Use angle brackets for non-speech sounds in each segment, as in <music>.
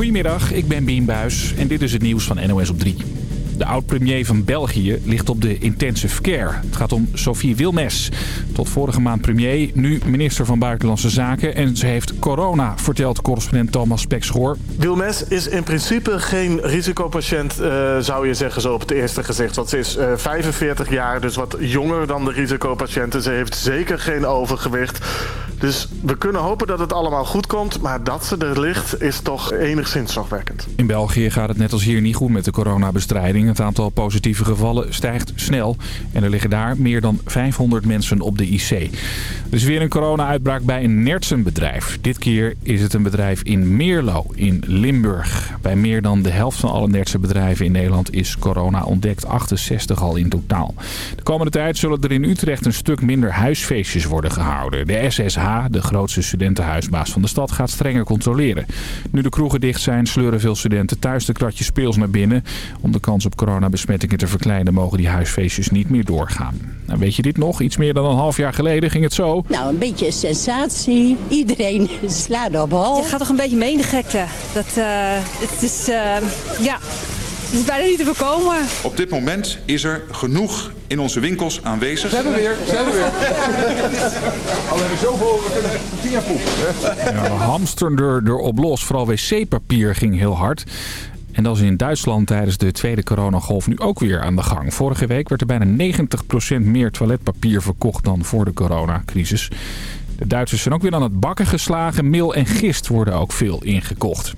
Goedemiddag, ik ben Bien Buis en dit is het nieuws van NOS op 3. De oud-premier van België ligt op de intensive care. Het gaat om Sophie Wilmes. Tot vorige maand premier, nu minister van Buitenlandse Zaken. En ze heeft corona, vertelt correspondent Thomas Pekschoor. Wilmes is in principe geen risicopatiënt, uh, zou je zeggen, zo op het eerste gezicht. Want ze is uh, 45 jaar, dus wat jonger dan de risicopatiënten. Ze heeft zeker geen overgewicht. Dus we kunnen hopen dat het allemaal goed komt. Maar dat ze er ligt is toch enigszins zorgwekkend. In België gaat het net als hier niet goed met de coronabestrijding. Het aantal positieve gevallen stijgt snel. En er liggen daar meer dan 500 mensen op de IC. Is weer een corona-uitbraak bij een nertsenbedrijf. Dit keer is het een bedrijf in Meerlo in Limburg. Bij meer dan de helft van alle nertsenbedrijven in Nederland is corona ontdekt. 68 al in totaal. De komende tijd zullen er in Utrecht een stuk minder huisfeestjes worden gehouden. De SSH de grootste studentenhuisbaas van de stad, gaat strenger controleren. Nu de kroegen dicht zijn, sleuren veel studenten thuis de kratjes speels naar binnen. Om de kans op coronabesmettingen te verkleinen mogen die huisfeestjes niet meer doorgaan. Nou, weet je dit nog? Iets meer dan een half jaar geleden ging het zo. Nou, een beetje een sensatie. Iedereen <laughs> slaat op hal. Je gaat toch een beetje mee in de gekte. Dat, uh, het is, uh, ja... Het is bijna niet te voorkomen. Op dit moment is er genoeg in onze winkels aanwezig. Ze hebben weer, ze hebben weer. Al hebben zoveel, we kunnen tien poepen. Ja, hamsteren er, erop los. Vooral wc-papier ging heel hard. En dat is in Duitsland tijdens de tweede coronagolf nu ook weer aan de gang. Vorige week werd er bijna 90% meer toiletpapier verkocht dan voor de coronacrisis. De Duitsers zijn ook weer aan het bakken geslagen. Meel en gist worden ook veel ingekocht.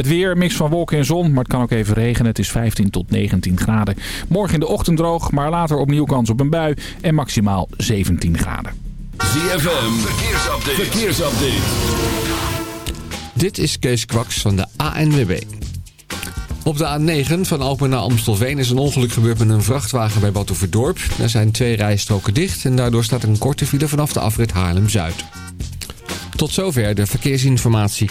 Het weer, mix van wolken en zon, maar het kan ook even regenen. Het is 15 tot 19 graden. Morgen in de ochtend droog, maar later opnieuw kans op een bui en maximaal 17 graden. ZFM, verkeersupdate. verkeersupdate. Dit is Kees Kwaks van de ANWB. Op de A9 van Alpen naar Amstelveen is een ongeluk gebeurd met een vrachtwagen bij Batuverdorp. Er zijn twee rijstroken dicht en daardoor staat een korte file vanaf de afrit Haarlem-Zuid. Tot zover de verkeersinformatie.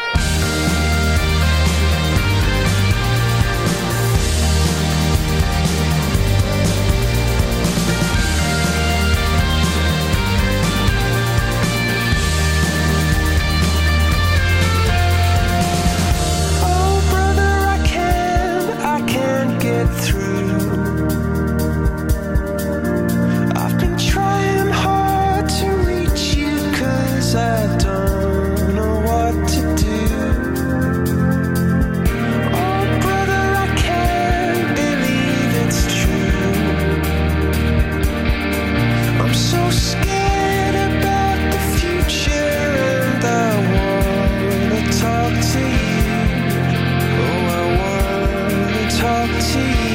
To you.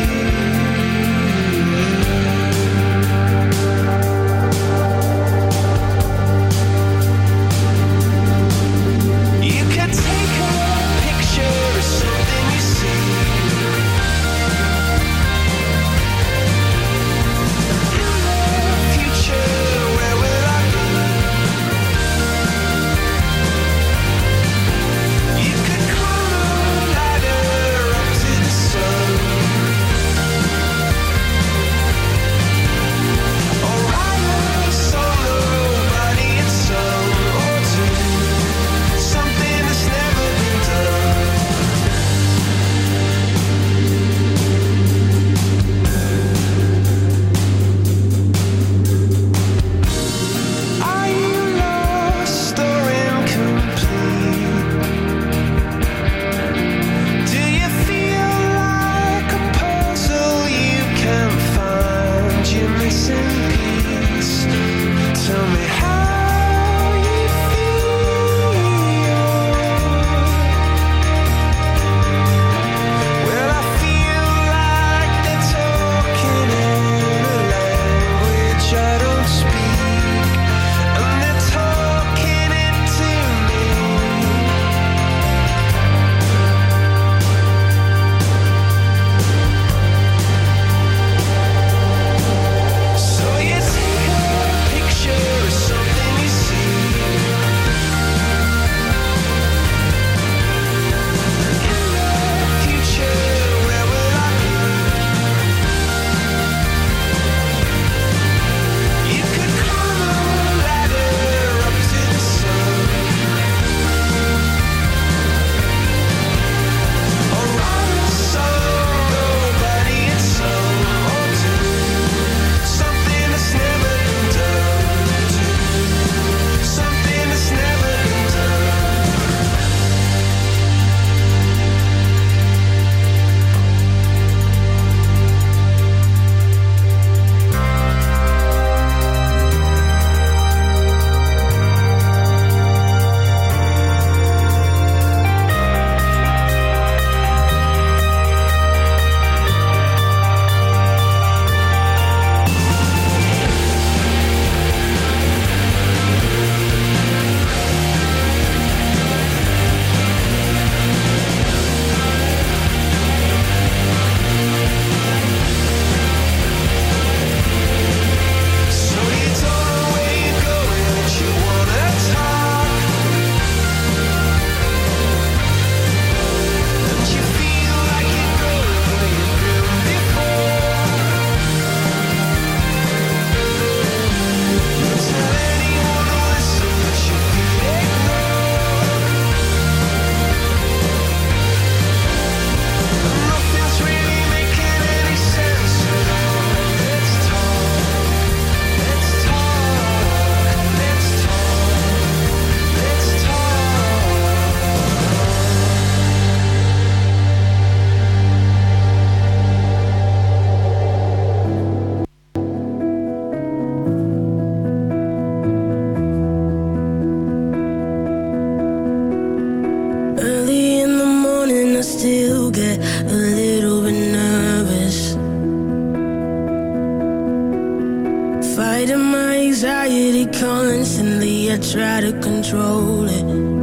Anxiety constantly, I try to control it.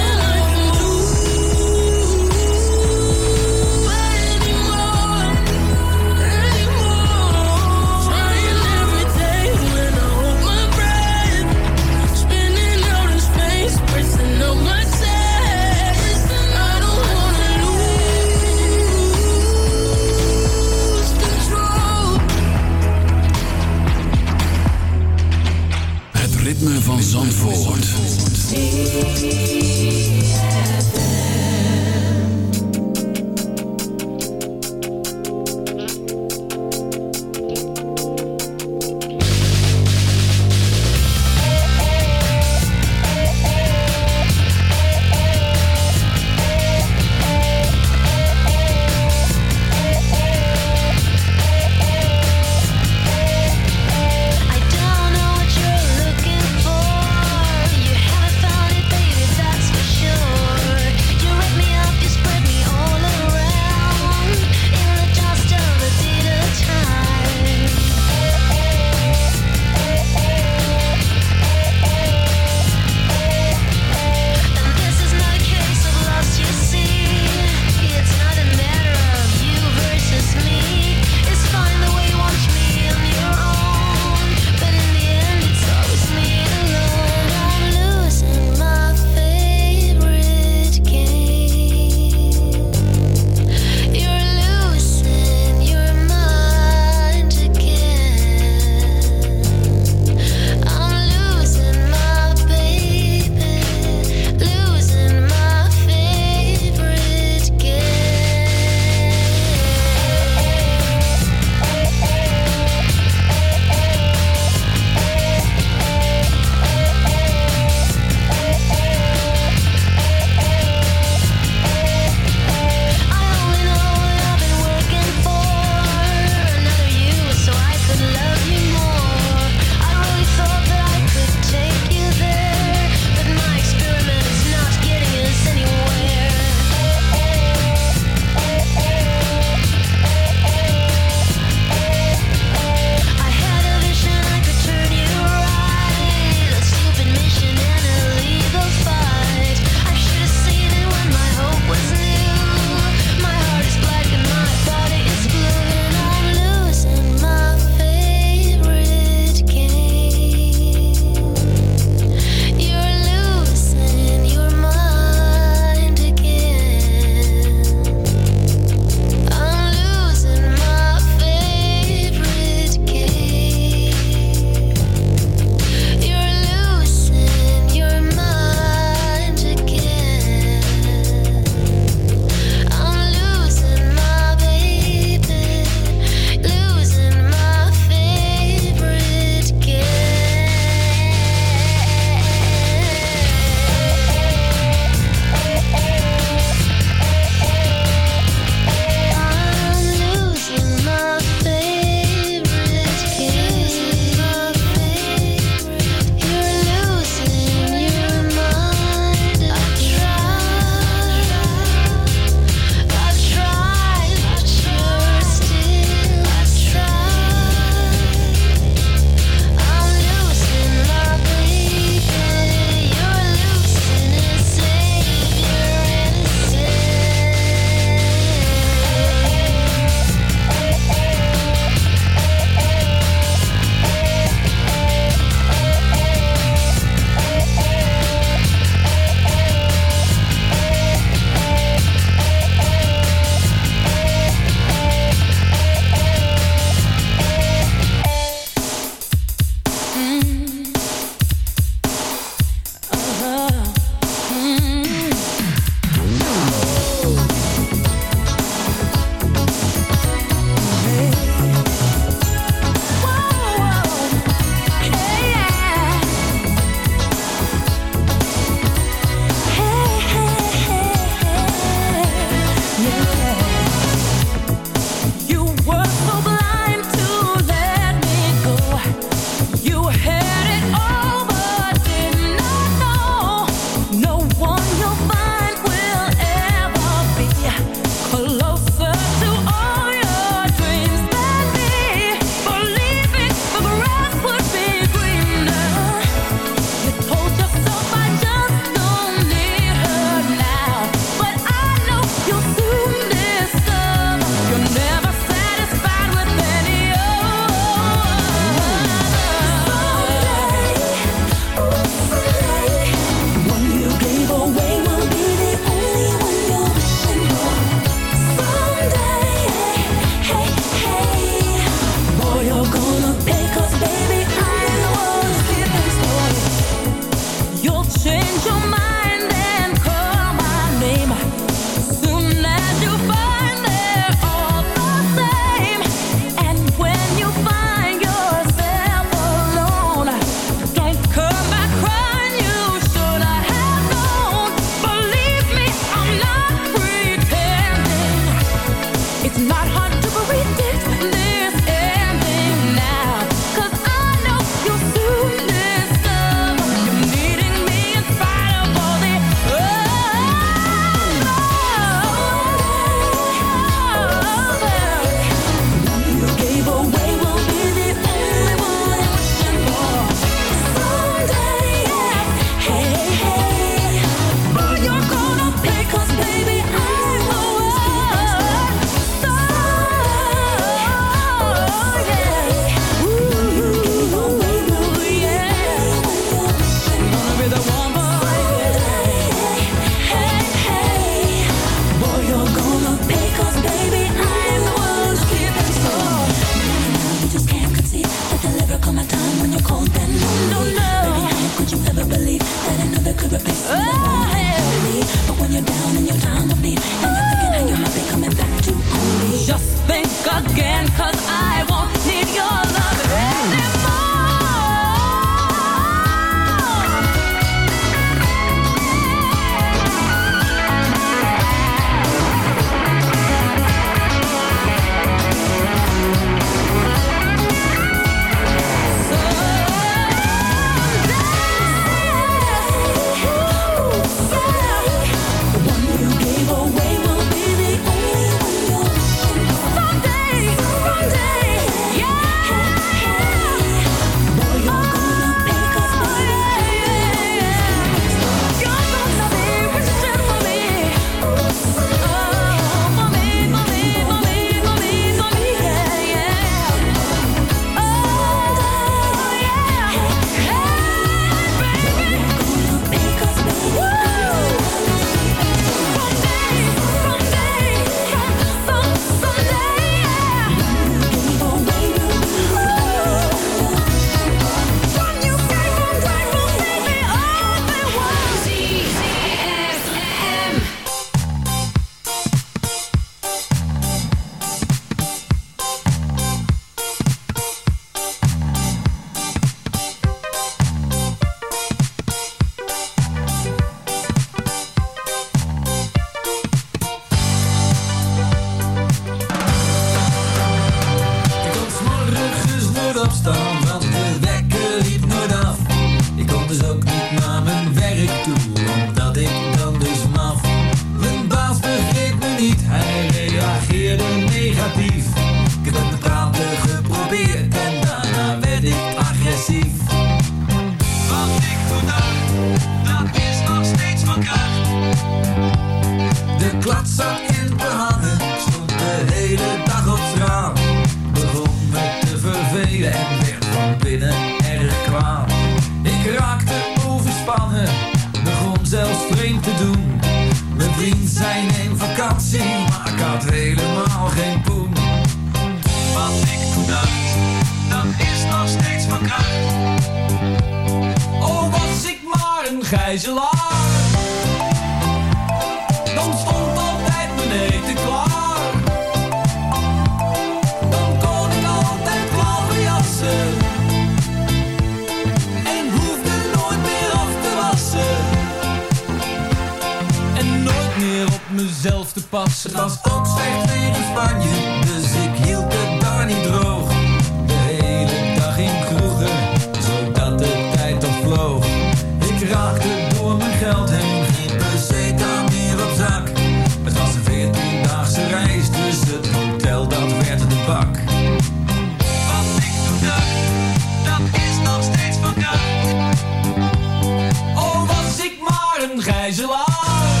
gijzelaar.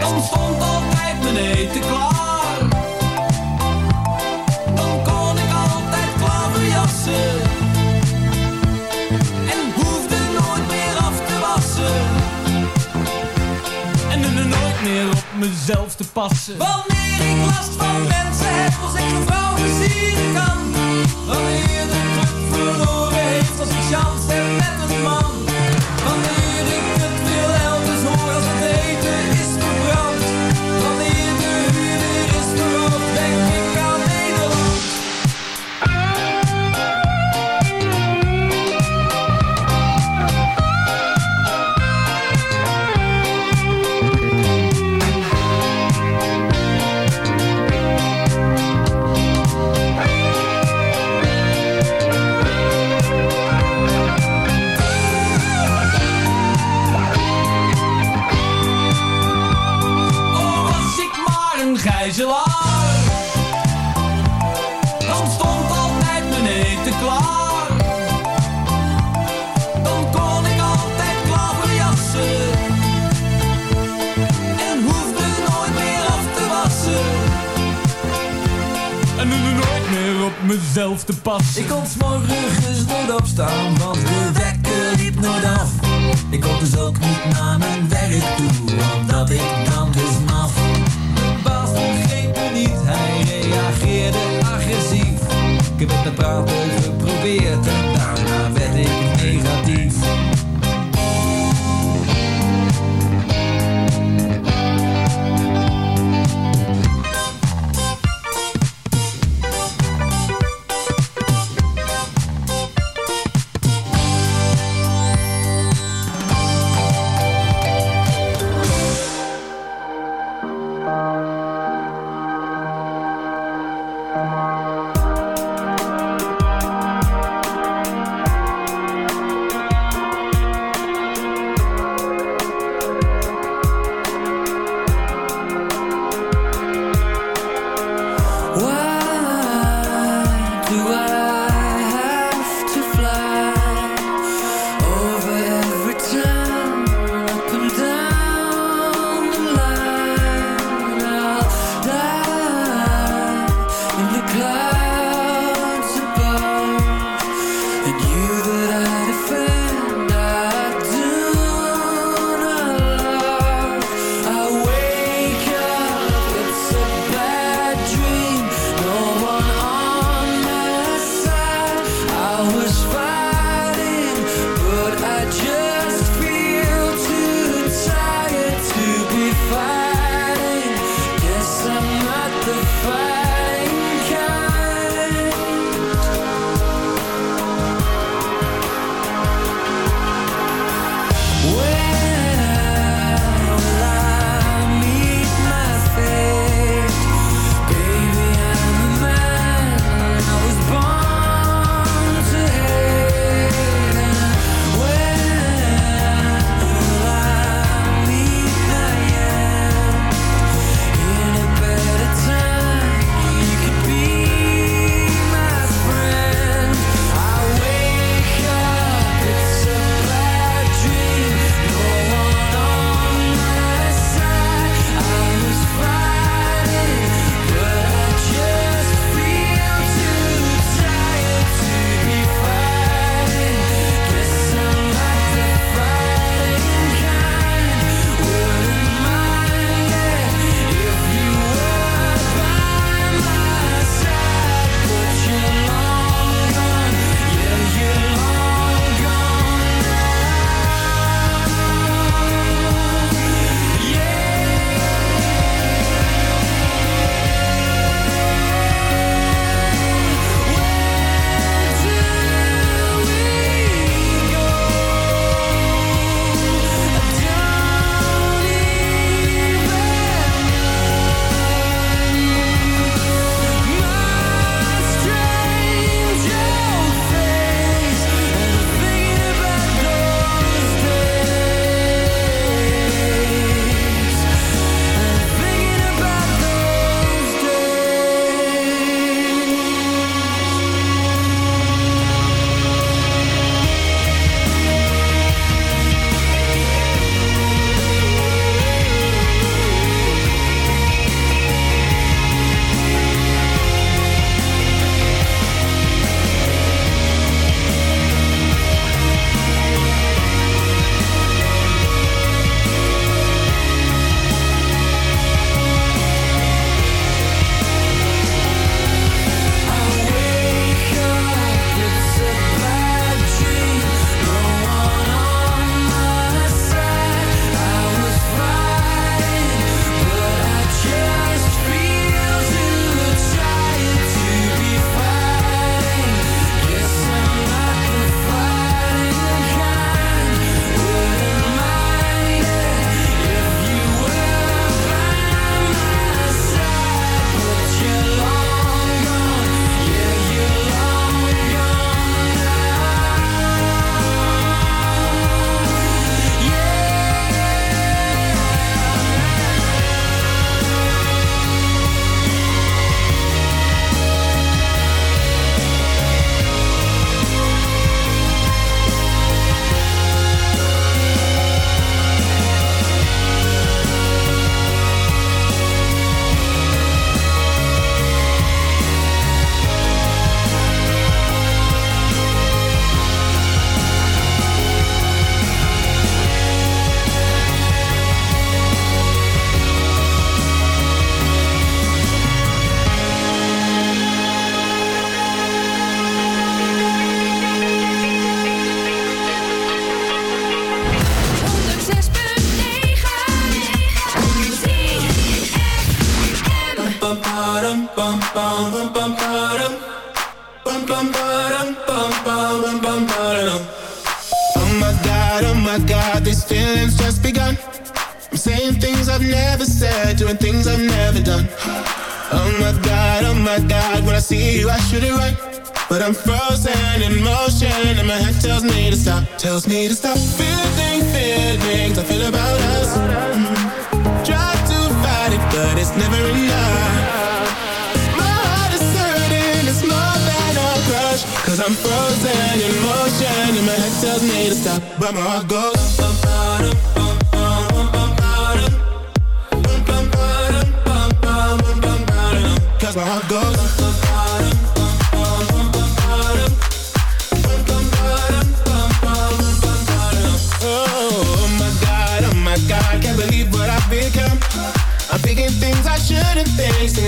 Dan stond altijd mijn eten klaar. Dan kon ik altijd klaverjassen. En hoefde nooit meer af te wassen. En nu nooit meer op mezelf te passen. Wanneer ik last van mensen heb, als ik een vrouw gezien kan. Wanneer de druk verloren heeft, als ik chance heb met een man. mezelf te pas. Ik kon s'morgens nooit opstaan, want de wekker liep nooit af. Ik kon dus ook niet naar mijn werk toe, omdat ik dan dus maf. De baas begreep me niet, hij reageerde agressief. Ik heb met me praten geprobeerd en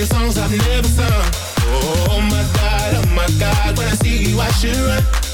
songs I've never sung. Oh my god, oh my god, when I see you I should run.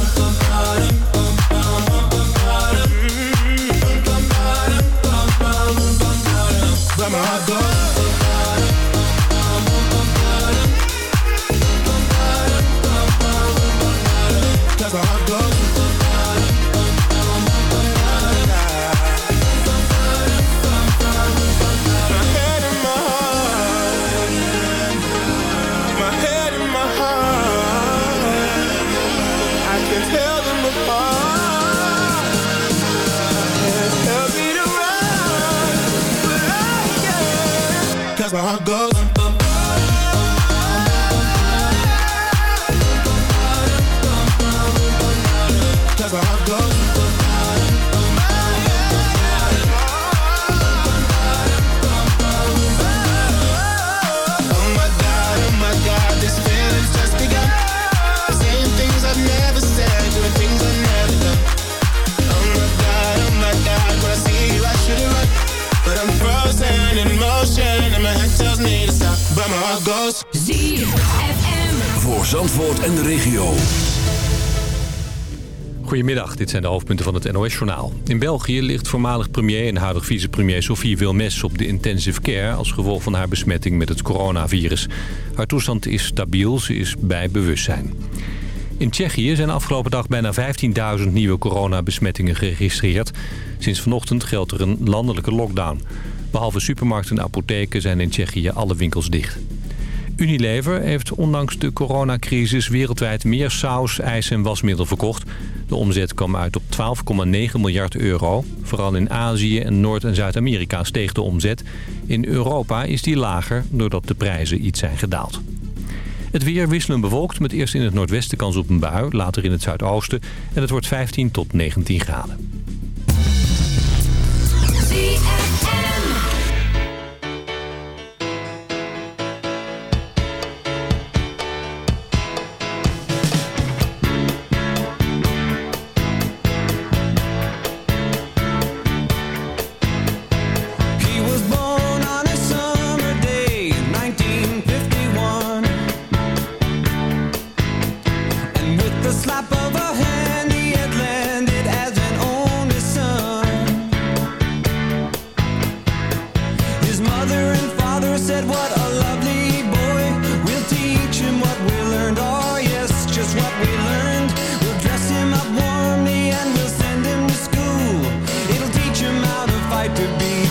Voor Zandvoort en de regio. Goedemiddag, dit zijn de hoofdpunten van het NOS-journaal. In België ligt voormalig premier en huidig vicepremier Sophie Wilmes op de intensive care... als gevolg van haar besmetting met het coronavirus. Haar toestand is stabiel, ze is bij bewustzijn. In Tsjechië zijn afgelopen dag bijna 15.000 nieuwe coronabesmettingen geregistreerd. Sinds vanochtend geldt er een landelijke lockdown. Behalve supermarkten en apotheken zijn in Tsjechië alle winkels dicht. Unilever heeft ondanks de coronacrisis wereldwijd meer saus, ijs en wasmiddel verkocht. De omzet kwam uit op 12,9 miljard euro. Vooral in Azië en Noord- en Zuid-Amerika steeg de omzet. In Europa is die lager doordat de prijzen iets zijn gedaald. Het weer wisselend bewolkt met eerst in het noordwesten kans op een bui, later in het zuidoosten. En het wordt 15 tot 19 graden. Be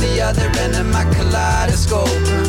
the other end of my kaleidoscope.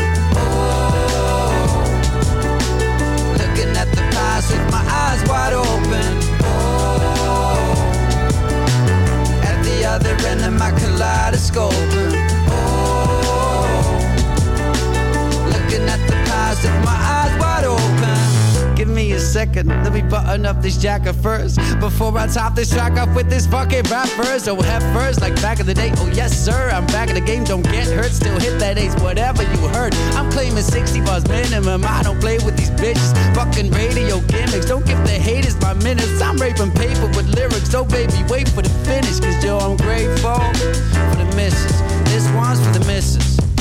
This jacket first Before I top this track off with this fucking rap first Oh, first, like back in the day. Oh, yes, sir, I'm back in the game, don't get hurt Still hit that ace, whatever you heard. I'm claiming 60 bars minimum. I don't play with these bitches. Fucking radio gimmicks. Don't give the haters my minutes. I'm raping paper with lyrics. So, baby, wait for the finish Cause, yo, I'm grateful for the misses. This one's for the misses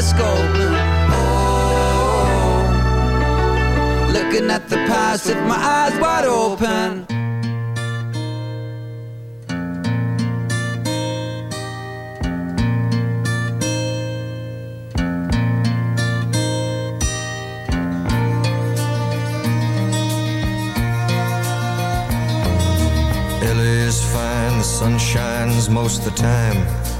Kaleidoscope. Oh, looking at the past with my eyes wide open. Fine, the sun shines most of the time.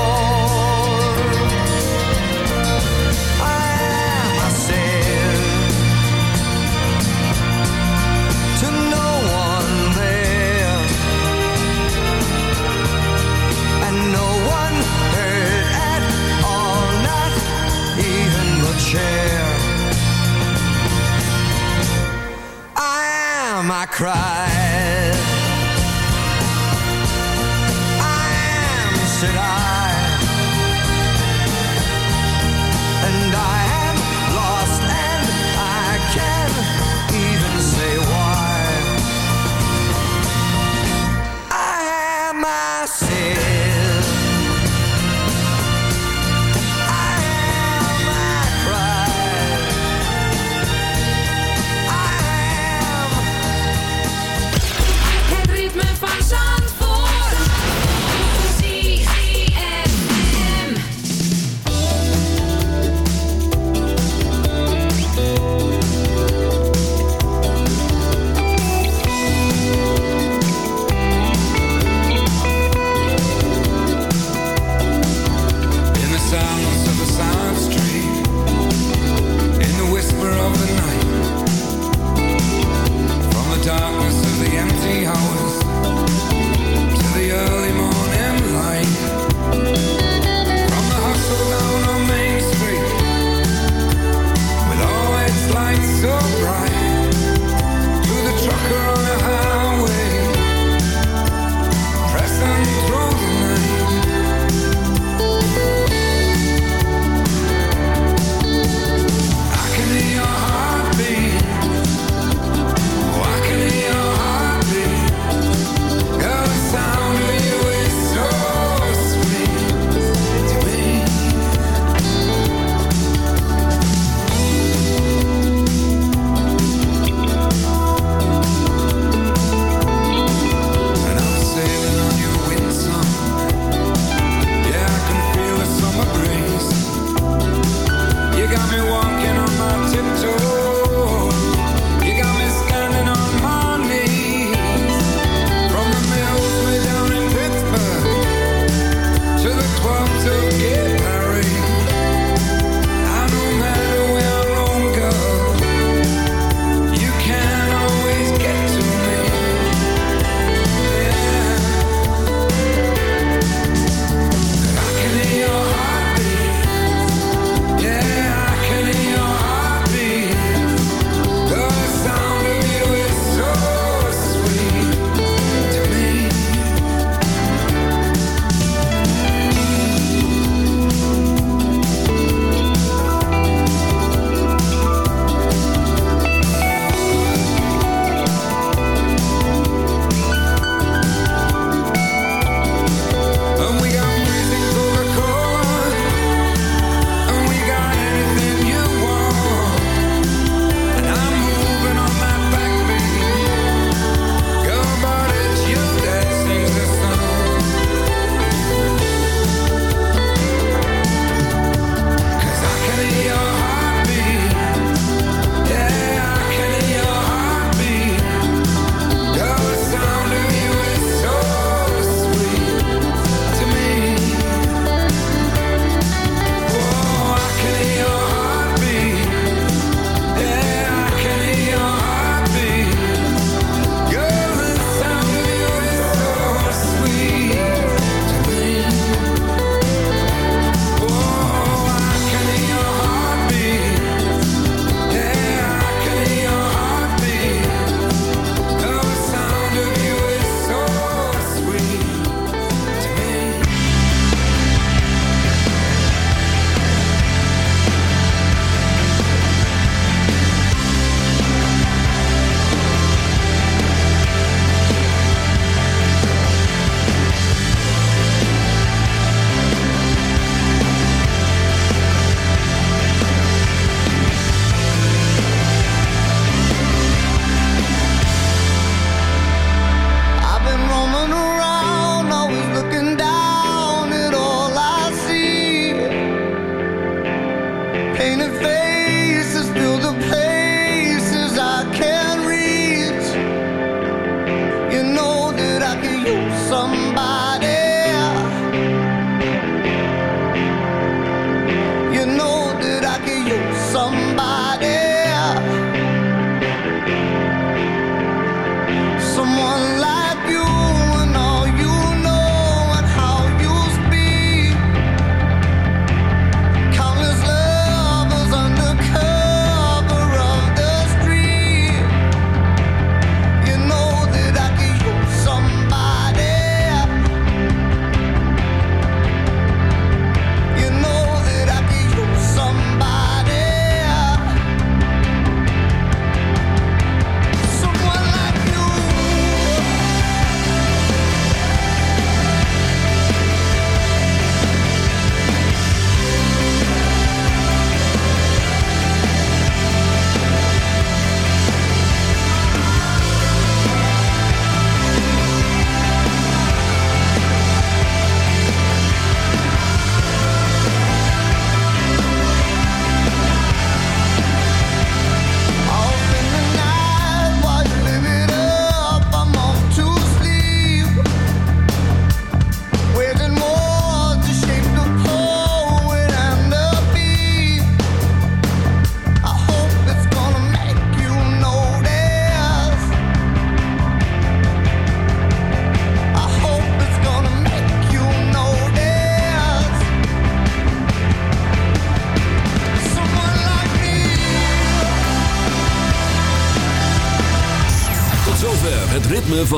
I cried.